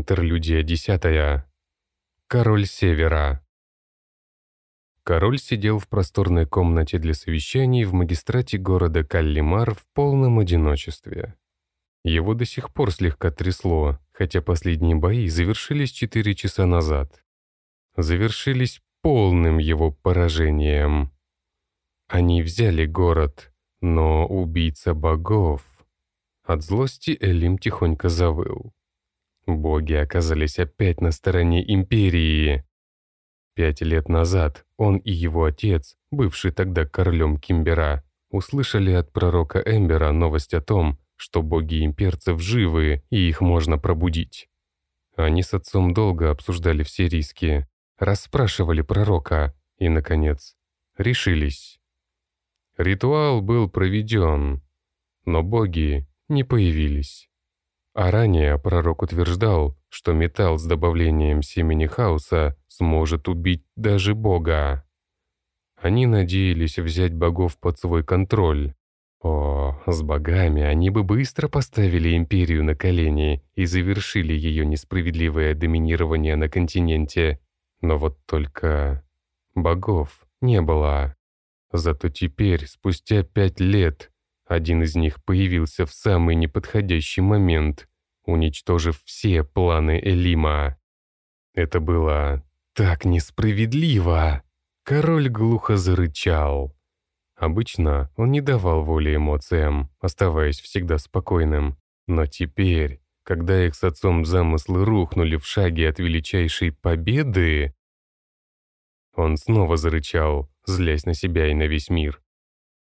Интерлюдия десятая. Король Севера. Король сидел в просторной комнате для совещаний в магистрате города Каллимар в полном одиночестве. Его до сих пор слегка трясло, хотя последние бои завершились четыре часа назад. Завершились полным его поражением. Они взяли город, но убийца богов... От злости Элим тихонько завыл. Боги оказались опять на стороне Империи. Пять лет назад он и его отец, бывший тогда королем Кимбера, услышали от пророка Эмбера новость о том, что боги имперцев живы и их можно пробудить. Они с отцом долго обсуждали все риски, расспрашивали пророка и, наконец, решились. Ритуал был проведен, но боги не появились. А ранее пророк утверждал, что металл с добавлением семени хаоса сможет убить даже Бога. Они надеялись взять богов под свой контроль. О, с богами они бы быстро поставили империю на колени и завершили ее несправедливое доминирование на континенте. Но вот только богов не было. Зато теперь, спустя пять лет, один из них появился в самый неподходящий момент, уничтожив все планы Элима. Это было так несправедливо. Король глухо зарычал. Обычно он не давал воли эмоциям, оставаясь всегда спокойным. Но теперь, когда их с отцом замыслы рухнули в шаге от величайшей победы, он снова зарычал, злясь на себя и на весь мир.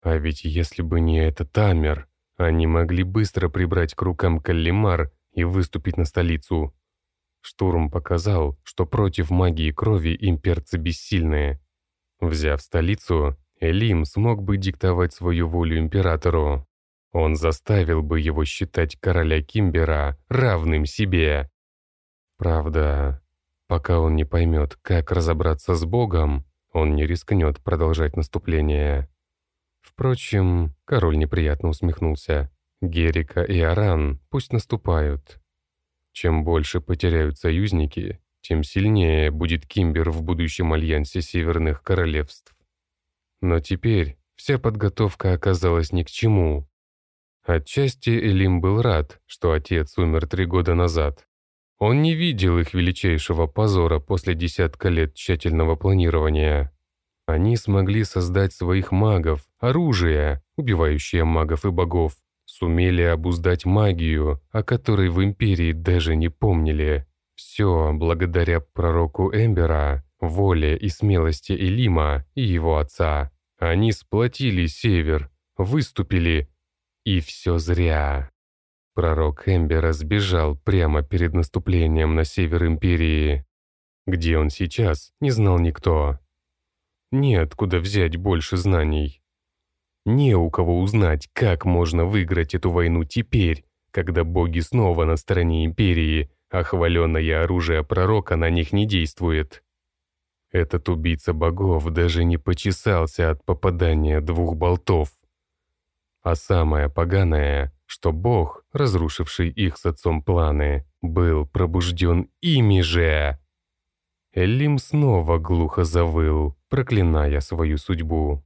А ведь если бы не этот Тамер, они могли быстро прибрать к рукам Каллимар и выступить на столицу. Штурм показал, что против магии крови имперцы бессильные. Взяв столицу, Элим смог бы диктовать свою волю императору. Он заставил бы его считать короля Кимбера равным себе. Правда, пока он не поймет, как разобраться с Богом, он не рискнет продолжать наступление. Впрочем, король неприятно усмехнулся. Герика и Аран пусть наступают. Чем больше потеряют союзники, тем сильнее будет Кимбер в будущем альянсе Северных Королевств. Но теперь вся подготовка оказалась ни к чему. Отчасти Элим был рад, что отец умер три года назад. Он не видел их величайшего позора после десятка лет тщательного планирования. Они смогли создать своих магов, оружие, убивающее магов и богов, сумели обуздать магию, о которой в Империи даже не помнили. Все благодаря пророку Эмбера, воле и смелости Элима и его отца. Они сплотили Север, выступили, и все зря. Пророк Эмбера сбежал прямо перед наступлением на север Империи. Где он сейчас, не знал никто. Неоткуда взять больше знаний. Не у кого узнать, как можно выиграть эту войну теперь, когда боги снова на стороне Империи, а хваленное оружие пророка на них не действует. Этот убийца богов даже не почесался от попадания двух болтов. А самое поганое, что бог, разрушивший их с отцом планы, был пробужден ими же. Элим снова глухо завыл, проклиная свою судьбу.